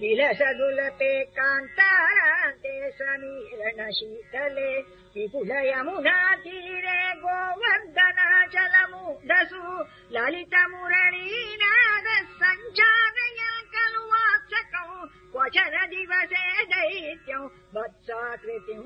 विलसदुलपे कान्तारान्ते समीरणशीतले त्रिपुलयमु गा तीरे गोवर्धनाचलमुग्धसु ललितमुरळीनाद सञ्चारय खलु वाचकौ क्वचन दिवसे दैत्यौ वत्सा कृत्यं